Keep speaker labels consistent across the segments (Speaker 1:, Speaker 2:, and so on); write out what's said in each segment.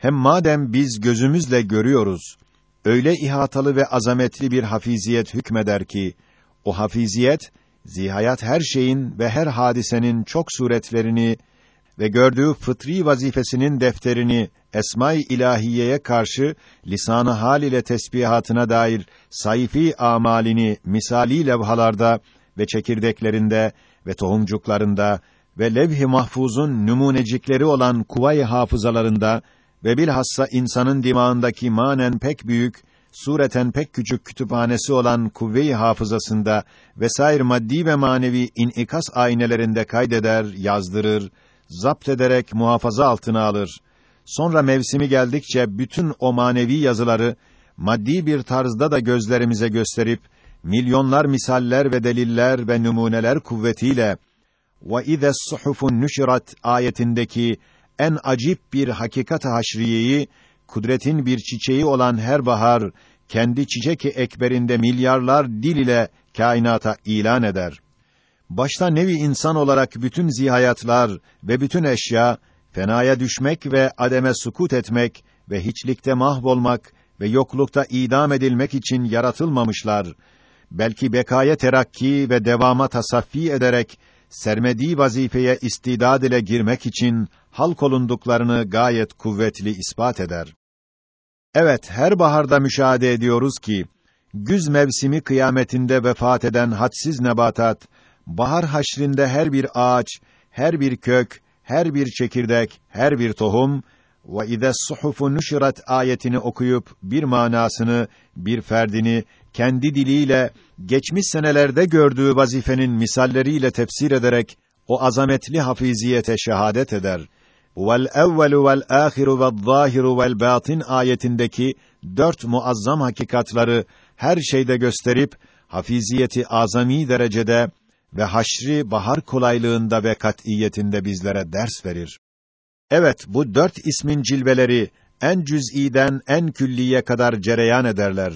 Speaker 1: Hem madem biz gözümüzle görüyoruz, öyle ihatalı ve azametli bir hafiziyet hükmeder ki, o hafiziyet, zihayat her şeyin ve her hadisenin çok suretlerini ve gördüğü fıtri vazifesinin defterini esma-i ilahiyeye karşı lisanı hal ile tesbihatına dair sayfi amalini misali levhalarda ve çekirdeklerinde ve tohumcuklarında ve levh-i mahfuzun numunecikleri olan kuvay hafızalarında ve bilhassa insanın dimağındaki manen pek büyük, sureten pek küçük kütüphanesi olan kuvve-i hafızasında vesair maddi ve manevi inikas aynelerinde kaydeder, yazdırır, zapt ederek muhafaza altına alır. Sonra mevsimi geldikçe bütün o manevi yazıları maddi bir tarzda da gözlerimize gösterip milyonlar misaller ve deliller ve numuneler kuvvetiyle ve ize suhufun nüşrat ayetindeki en acip bir hakikat haşriyeyi kudretin bir çiçeği olan her bahar kendi çiçek ekberinde milyarlar dil ile kainata ilan eder. Başta nevi insan olarak bütün zihayatlar ve bütün eşya fenaya düşmek ve ademe sukut etmek ve hiçlikte mahvolmak ve yoklukta idam edilmek için yaratılmamışlar. Belki bekaya terakki ve devama tasaffi ederek sermedi vazifeye istidad ile girmek için halk olunduklarını gayet kuvvetli ispat eder. Evet, her baharda müşahede ediyoruz ki güz mevsimi kıyametinde vefat eden hadsiz nebatat, bahar haşrinde her bir ağaç, her bir kök, her bir çekirdek, her bir tohum ve ize suhufu nüşrat ayetini okuyup bir manasını, bir ferdini kendi diliyle geçmiş senelerde gördüğü vazifenin misalleriyle tefsir ederek o azametli hafiziyete şehadet eder. Vel evvelu vel ahiru vel zahiru vel batin ayetindeki dört muazzam hakikatları her şeyde gösterip hafiziyeti azami derecede ve haşri bahar kolaylığında ve kat'iyetinde bizlere ders verir. Evet, bu dört ismin cilveleri en cüz'iden en külliye kadar cereyan ederler.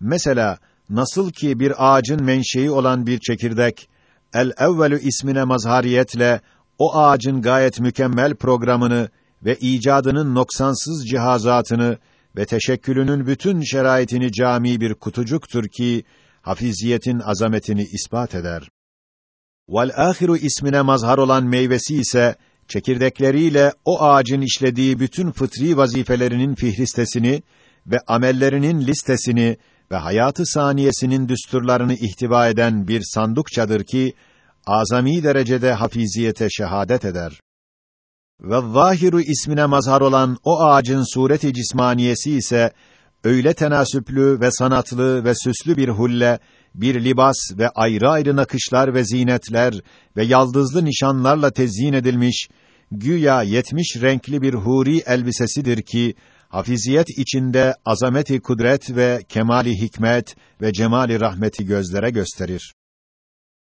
Speaker 1: Mesela nasıl ki bir ağacın menşei olan bir çekirdek el evvelü ismine mazhariyetle o ağacın gayet mükemmel programını ve icadının noksansız cihazatını ve teşekkülünün bütün şeraitini cami bir kutucuktur ki hafiziyetin azametini ispat eder. Vel ahiru ismine mazhar olan meyvesi ise çekirdekleriyle o ağacın işlediği bütün fıtri vazifelerinin fihristesini ve amellerinin listesini ve hayatı saniyesinin düsturlarını ihtiva eden bir sandukçadır ki azami derecede hafiziyete şehadet eder. Ve zahiru ismine mazhar olan o ağacın sureti cismaniyesi ise öyle tenasüplü ve sanatlı ve süslü bir hulle, bir libas ve ayrı ayrı nakışlar ve zinetler ve yaldızlı nişanlarla tezyin edilmiş, güya yetmiş renkli bir huri elbisesidir ki, hafiziyet içinde azameti kudret ve kemali hikmet ve cemali rahmeti gözlere gösterir.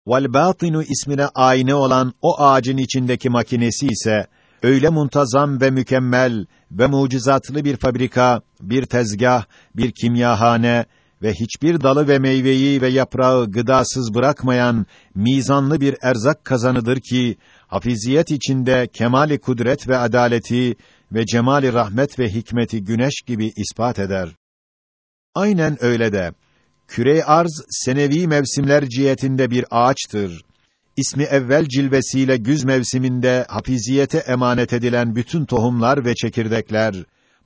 Speaker 1: Vel batinu ismine ayne olan o ağacın içindeki makinesi ise öyle muntazam ve mükemmel ve mucizatlı bir fabrika, bir tezgah, bir kimyahane ve hiçbir dalı ve meyveyi ve yaprağı gıdasız bırakmayan mizanlı bir erzak kazanıdır ki hafiziyet içinde kemali kudret ve adaleti ve cemali rahmet ve hikmeti güneş gibi ispat eder. Aynen öyle de küre arz senevi mevsimler cihetinde bir ağaçtır. İsmi evvel cilvesiyle güz mevsiminde hafiziyete emanet edilen bütün tohumlar ve çekirdekler,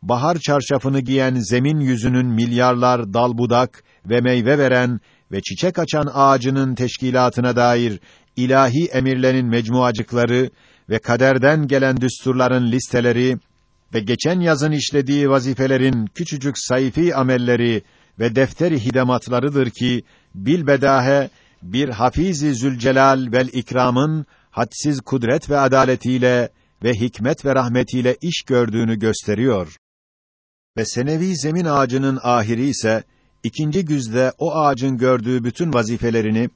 Speaker 1: bahar çarşafını giyen zemin yüzünün milyarlar dal budak ve meyve veren ve çiçek açan ağacının teşkilatına dair ilahi emirlerin mecmuacıkları ve kaderden gelen düsturların listeleri ve geçen yazın işlediği vazifelerin küçücük sayfi amelleri ve defteri hidematlarıdır ki bilbedahe bir Hafizi Zülcelal vel ikramın hadsiz kudret ve adaletiyle ve hikmet ve rahmetiyle iş gördüğünü gösteriyor. Ve senevi zemin ağacının ahiri ise ikinci güzde o ağacın gördüğü bütün vazifelerini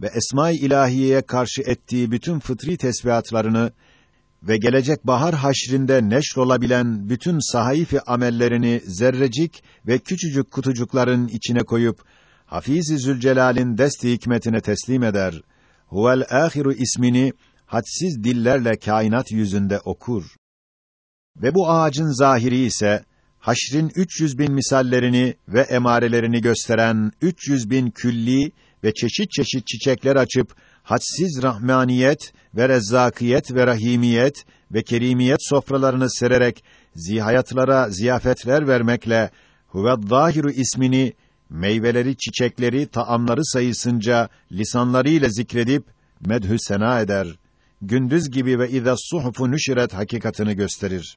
Speaker 1: ve esma-i ilahiyeye karşı ettiği bütün fıtri tesbihatlarını ve gelecek bahar haşrinde neşr olabilen bütün sahaifi amellerini zerrecik ve küçücük kutucukların içine koyup Hafiz-i Zülcelal'in dest hikmetine teslim eder. Huvel ahiru ismini hadsiz dillerle kainat yüzünde okur. Ve bu ağacın zahiri ise haşrin 300 bin misallerini ve emarelerini gösteren 300 bin külli ve çeşit çeşit çiçekler açıp hadsiz rahmaniyet ve rezzakiyet ve rahimiyet ve kerimiyet sofralarını sererek zihayatlara ziyafetler vermekle Huve'd-Dahiru ismini meyveleri, çiçekleri, taamları sayısınca lisanlarıyla zikredip medhü sena eder. Gündüz gibi ve izâ suhufu nüşiret hakikatını gösterir.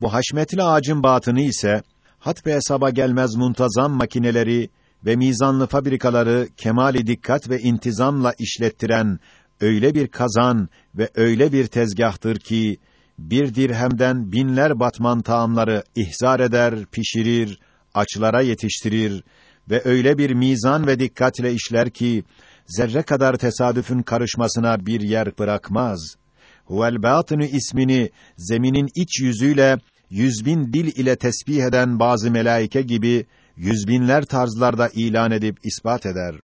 Speaker 1: Bu haşmetli ağacın batını ise hat ve hesaba gelmez muntazam makineleri ve mizanlı fabrikaları kemali dikkat ve intizamla işlettiren öyle bir kazan ve öyle bir tezgahtır ki bir dirhemden binler batman taamları ihzar eder, pişirir, açlara yetiştirir ve öyle bir mizan ve dikkatle işler ki zerre kadar tesadüfün karışmasına bir yer bırakmaz. Huvel batını ismini zeminin iç yüzüyle yüz bin dil ile tesbih eden bazı melaike gibi yüz binler tarzlarda ilan edip ispat eder.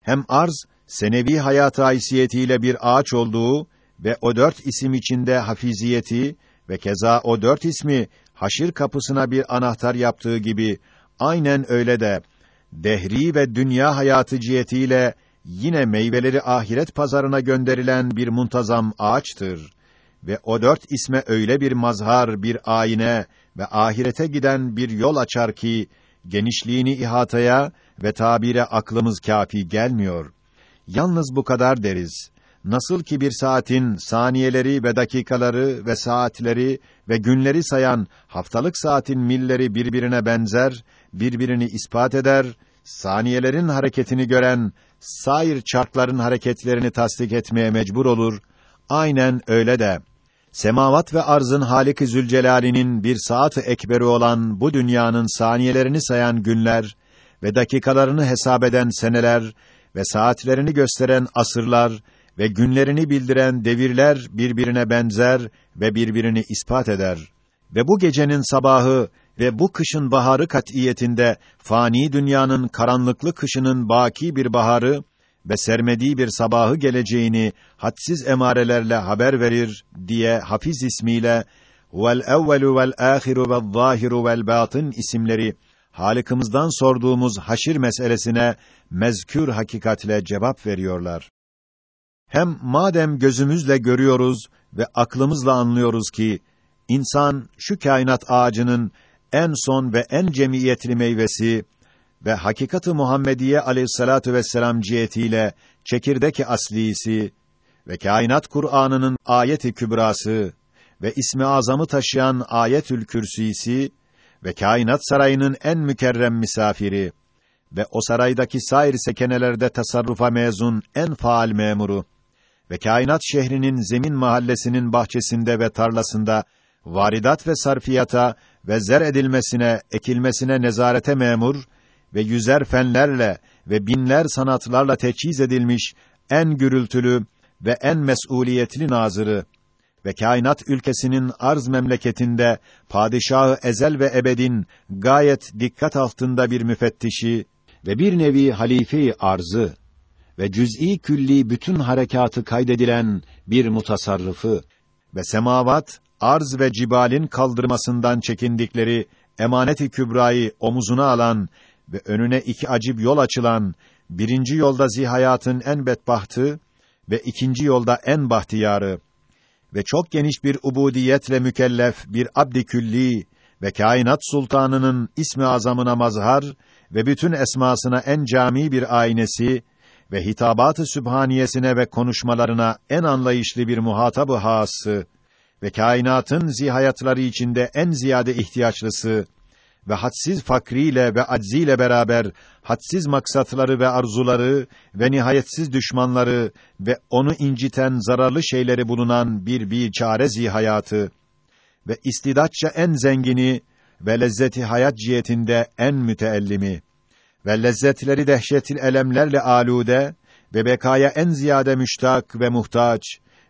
Speaker 1: Hem arz, senevi hayat haysiyetiyle bir ağaç olduğu ve o dört isim içinde hafiziyeti ve keza o dört ismi haşir kapısına bir anahtar yaptığı gibi aynen öyle de dehri ve dünya hayatı cihetiyle yine meyveleri ahiret pazarına gönderilen bir muntazam ağaçtır ve o dört isme öyle bir mazhar, bir ayine ve ahirete giden bir yol açar ki genişliğini ihataya ve tabire aklımız kafi gelmiyor. Yalnız bu kadar deriz. Nasıl ki bir saatin saniyeleri ve dakikaları ve saatleri ve günleri sayan haftalık saatin milleri birbirine benzer, birbirini ispat eder, saniyelerin hareketini gören sair çarkların hareketlerini tasdik etmeye mecbur olur. Aynen öyle de semavat ve arzın Halik-i Zülcelal'inin bir saat-ı ekberi olan bu dünyanın saniyelerini sayan günler ve dakikalarını hesap eden seneler ve saatlerini gösteren asırlar ve günlerini bildiren devirler birbirine benzer ve birbirini ispat eder. Ve bu gecenin sabahı ve bu kışın baharı kat'iyetinde fani dünyanın karanlıklı kışının baki bir baharı ve sermediği bir sabahı geleceğini hadsiz emarelerle haber verir diye Hafiz ismiyle vel evvelu vel ahiru vel zahiru vel batın isimleri Halikimizden sorduğumuz haşir meselesine mezkür hakikatle cevap veriyorlar. Hem madem gözümüzle görüyoruz ve aklımızla anlıyoruz ki insan şu kainat ağacının en son ve en cemiyetli meyvesi ve hakikati Muhammediye aleyhissalatu vesselam cihetiyle çekirdeki aslisi ve kainat Kur'an'ının ayeti kübrası ve ismi azamı taşıyan ayetül kürsisi ve kainat sarayının en mükerrem misafiri ve o saraydaki sair sekenelerde tasarrufa mezun en faal memuru ve kainat şehrinin zemin mahallesinin bahçesinde ve tarlasında varidat ve sarfiyata ve zer edilmesine, ekilmesine nezarete memur ve yüzer fenlerle ve binler sanatlarla teçhiz edilmiş en gürültülü ve en mesuliyetli nazırı ve kainat ülkesinin arz memleketinde padişahı ezel ve ebedin gayet dikkat altında bir müfettişi ve bir nevi halife arzı ve cüz'i külli bütün harekatı kaydedilen bir mutasarrıfı ve semavat, arz ve cibalin kaldırmasından çekindikleri emanet-i kübrayı omuzuna alan ve önüne iki acib yol açılan, birinci yolda zihayatın en bedbahtı ve ikinci yolda en bahtiyarı ve çok geniş bir ubudiyetle mükellef bir abd külli ve kainat sultanının ismi azamına mazhar ve bütün esmasına en cami bir aynesi ve hitabat-ı sübhaniyesine ve konuşmalarına en anlayışlı bir muhatabı hası ve kainatın zihayatları içinde en ziyade ihtiyaçlısı ve hadsiz fakriyle ve acziyle beraber hadsiz maksatları ve arzuları ve nihayetsiz düşmanları ve onu inciten zararlı şeyleri bulunan bir biçare zihayatı ve istidatça en zengini ve lezzeti hayat cihetinde en müteellimi ve lezzetleri dehşetil elemlerle alude ve bekaya en ziyade müştak ve muhtaç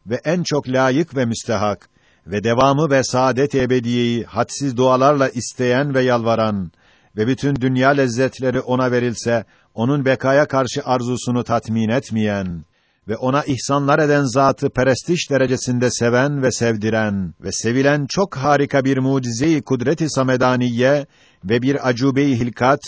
Speaker 1: ve en çok layık ve müstehak ve devamı ve saadet ebediyeyi hadsiz dualarla isteyen ve yalvaran ve bütün dünya lezzetleri ona verilse onun bekaya karşı arzusunu tatmin etmeyen ve ona ihsanlar eden zatı perestiş derecesinde seven ve sevdiren ve sevilen çok harika bir mucize-i kudret-i samedaniye ve bir acube-i hilkat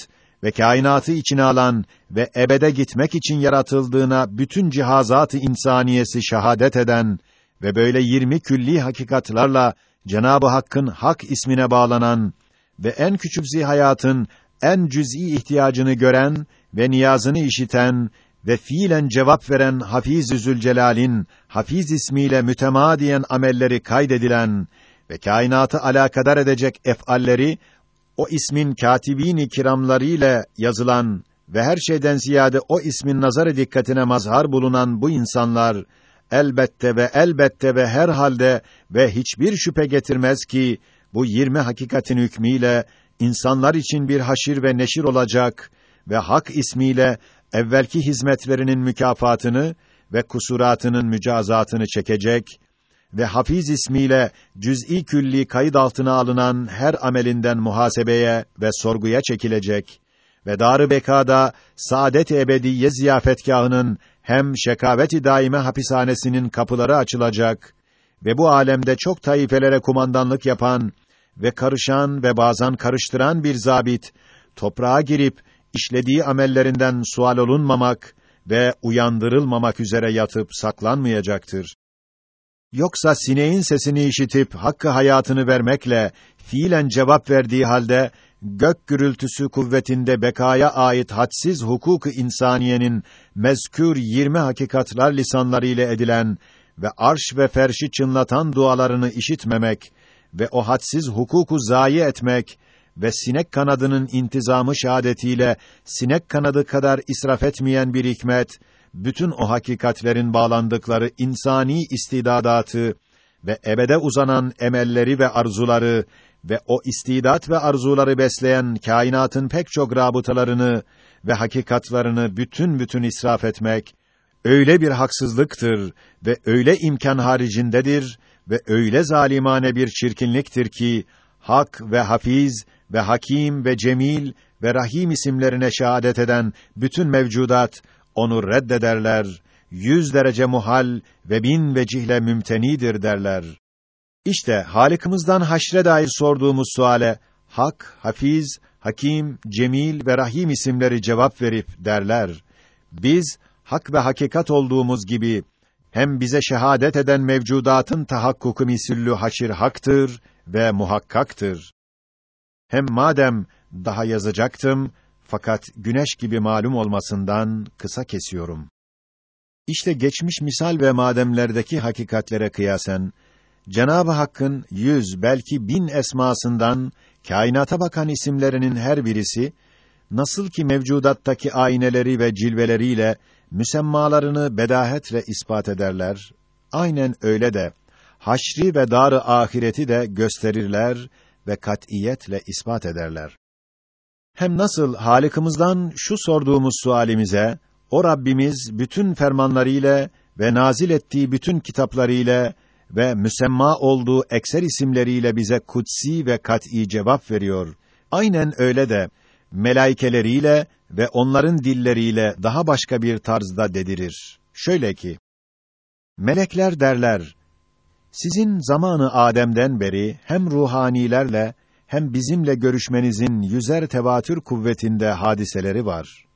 Speaker 1: ve kainatı içine alan ve ebede gitmek için yaratıldığına bütün cihazat-ı insaniyesi şahadet eden ve böyle yirmi külli hakikatlarla Cenab-ı Hakk'ın hak ismine bağlanan ve en küçük zihayatın en cüz'i ihtiyacını gören ve niyazını işiten ve fiilen cevap veren Hafiz-i Zülcelal'in Hafiz ismiyle mütemadiyen amelleri kaydedilen ve kainatı alakadar edecek ef'alleri o ismin katibini kiramlarıyla yazılan ve her şeyden ziyade o ismin nazarı dikkatine mazhar bulunan bu insanlar elbette ve elbette ve her halde ve hiçbir şüphe getirmez ki bu yirmi hakikatin hükmüyle insanlar için bir haşir ve neşir olacak ve hak ismiyle evvelki hizmetlerinin mükafatını ve kusuratının mücazatını çekecek ve Hafiz ismiyle cüz'i külli kayıt altına alınan her amelinden muhasebeye ve sorguya çekilecek ve dar bekada saadet ebediye ziyafetgahının hem şekavet-i daime hapishanesinin kapıları açılacak ve bu alemde çok taifelere kumandanlık yapan ve karışan ve bazen karıştıran bir zabit toprağa girip işlediği amellerinden sual olunmamak ve uyandırılmamak üzere yatıp saklanmayacaktır. Yoksa sineğin sesini işitip hakkı hayatını vermekle fiilen cevap verdiği halde gök gürültüsü kuvvetinde bekaya ait hadsiz hukuk-ı insaniyenin mezkür 20 hakikatlar lisanları ile edilen ve arş ve ferşi çınlatan dualarını işitmemek ve o hadsiz hukuku zayi etmek ve sinek kanadının intizamı şahadetiyle sinek kanadı kadar israf etmeyen bir hikmet bütün o hakikatlerin bağlandıkları insani istidadatı ve ebede uzanan emelleri ve arzuları ve o istidat ve arzuları besleyen kainatın pek çok rabıtalarını ve hakikatlarını bütün bütün israf etmek öyle bir haksızlıktır ve öyle imkan haricindedir ve öyle zalimane bir çirkinliktir ki hak ve hafiz ve hakim ve cemil ve rahim isimlerine şehadet eden bütün mevcudat onu reddederler, yüz derece muhal ve bin vecihle mümtenidir derler. İşte Halikimizden haşre dair sorduğumuz suale Hak, Hafiz, Hakim, Cemil ve Rahim isimleri cevap verip derler. Biz hak ve hakikat olduğumuz gibi hem bize şehadet eden mevcudatın tahakkuku misüllü haşir haktır ve muhakkaktır. Hem madem daha yazacaktım fakat güneş gibi malum olmasından kısa kesiyorum. İşte geçmiş misal ve mademlerdeki hakikatlere kıyasen Cenab-ı Hakk'ın yüz belki bin esmasından kainata bakan isimlerinin her birisi nasıl ki mevcudattaki ayneleri ve cilveleriyle müsemmalarını bedahetle ispat ederler. Aynen öyle de haşri ve dar-ı ahireti de gösterirler ve kat'iyetle ispat ederler. Hem nasıl Halikimizden şu sorduğumuz sualimize o Rabbimiz bütün fermanlarıyla ve nazil ettiği bütün kitaplarıyla ve müsemma olduğu ekser isimleriyle bize kutsi ve kat'î cevap veriyor. Aynen öyle de melaikeleriyle ve onların dilleriyle daha başka bir tarzda dedirir. Şöyle ki: Melekler derler: Sizin zamanı Adem'den beri hem ruhanilerle hem bizimle görüşmenizin yüzer tevatür kuvvetinde hadiseleri var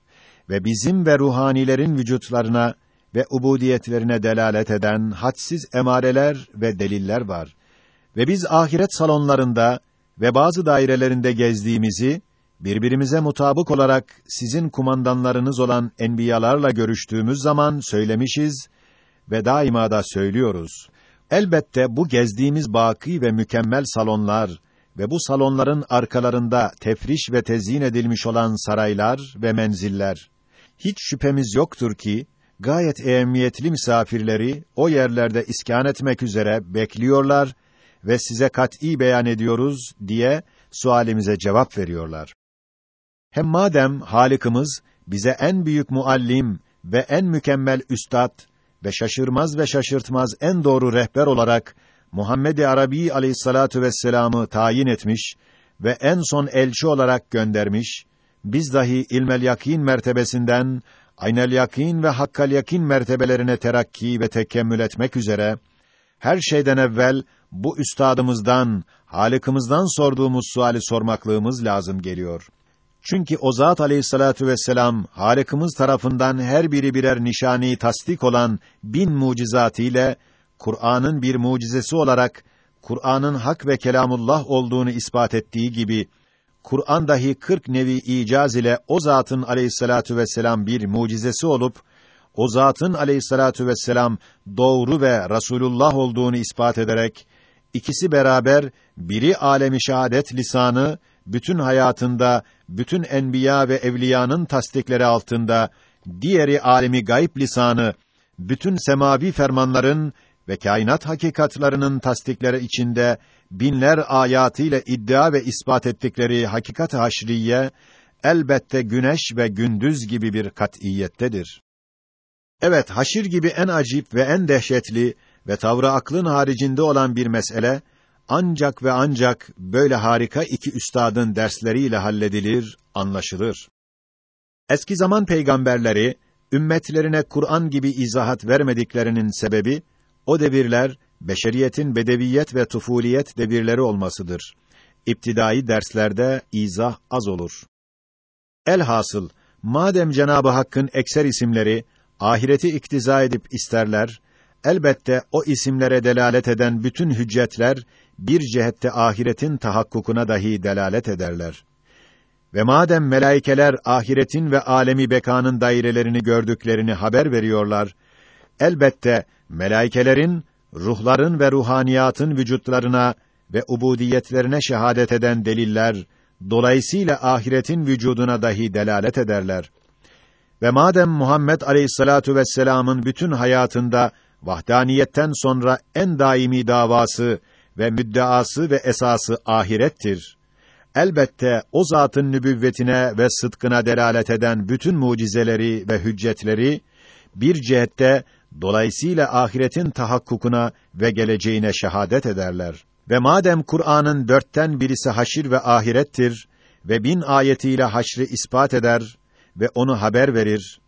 Speaker 1: ve bizim ve ruhanilerin vücutlarına ve ubudiyetlerine delalet eden hadsiz emareler ve deliller var. Ve biz ahiret salonlarında ve bazı dairelerinde gezdiğimizi birbirimize mutabık olarak sizin kumandanlarınız olan enbiyalarla görüştüğümüz zaman söylemişiz ve daima da söylüyoruz. Elbette bu gezdiğimiz baki ve mükemmel salonlar ve bu salonların arkalarında tefriş ve tezyin edilmiş olan saraylar ve menziller hiç şüphemiz yoktur ki gayet ehemmiyetli misafirleri o yerlerde iskan etmek üzere bekliyorlar ve size kat'î beyan ediyoruz diye sualimize cevap veriyorlar. Hem madem Halikimiz bize en büyük muallim ve en mükemmel üstad ve şaşırmaz ve şaşırtmaz en doğru rehber olarak Muhammed-i Arabi aleyhissalatu vesselam'ı tayin etmiş ve en son elçi olarak göndermiş, biz dahi ilmel yakin mertebesinden aynel yakin ve hakkal yakin mertebelerine terakki ve tekemmül etmek üzere her şeyden evvel bu üstadımızdan, Halık'ımızdan sorduğumuz suali sormaklığımız lazım geliyor. Çünkü o zat aleyhissalatu vesselam Halık'ımız tarafından her biri birer nişani tasdik olan bin mucizatı ile Kur'an'ın bir mucizesi olarak Kur'an'ın hak ve kelamullah olduğunu ispat ettiği gibi Kur'an dahi 40 nevi icaz ile o zatın aleyhissalatu vesselam bir mucizesi olup o zatın aleyhissalatu vesselam doğru ve Rasulullah olduğunu ispat ederek ikisi beraber biri alemi şahadet lisanı bütün hayatında bütün enbiya ve evliyanın tasdikleri altında diğeri alemi gayb lisanı bütün semavi fermanların ve kainat hakikatlarının tasdikleri içinde binler ayatıyla iddia ve ispat ettikleri hakikat-ı haşriye elbette güneş ve gündüz gibi bir kat'iyettedir. Evet, haşir gibi en acip ve en dehşetli ve tavrı aklın haricinde olan bir mesele ancak ve ancak böyle harika iki üstadın dersleriyle halledilir, anlaşılır. Eski zaman peygamberleri ümmetlerine Kur'an gibi izahat vermediklerinin sebebi o devirler beşeriyetin bedeviyet ve tufuliyet devirleri olmasıdır. İptidai derslerde izah az olur. Elhasıl madem Cenabı Hakk'ın ekser isimleri ahireti iktiza edip isterler, elbette o isimlere delalet eden bütün hüccetler bir cihette ahiretin tahakkukuna dahi delalet ederler. Ve madem melaikeler ahiretin ve alemi bekanın dairelerini gördüklerini haber veriyorlar, elbette melaikelerin ruhların ve ruhaniyatın vücutlarına ve ubudiyetlerine şehadet eden deliller dolayısıyla ahiretin vücuduna dahi delalet ederler. Ve madem Muhammed Aleyhissalatu vesselam'ın bütün hayatında vahdaniyetten sonra en daimi davası ve müddeası ve esası ahirettir. Elbette o zatın nübüvvetine ve sıdkına delalet eden bütün mucizeleri ve hüccetleri bir cihette dolayısıyla ahiretin tahakkukuna ve geleceğine şehadet ederler. Ve madem Kur'an'ın dörtten birisi haşir ve ahirettir ve bin ayetiyle haşri ispat eder ve onu haber verir,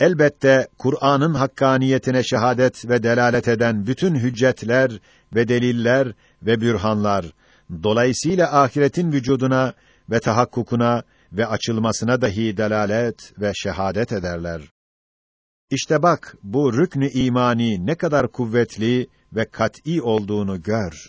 Speaker 1: elbette Kur'an'ın hakkaniyetine şehadet ve delalet eden bütün hüccetler ve deliller ve bürhanlar, dolayısıyla ahiretin vücuduna ve tahakkukuna ve açılmasına dahi delalet ve şehadet ederler. İşte bak bu rüknü imani ne kadar kuvvetli ve kat'î olduğunu gör.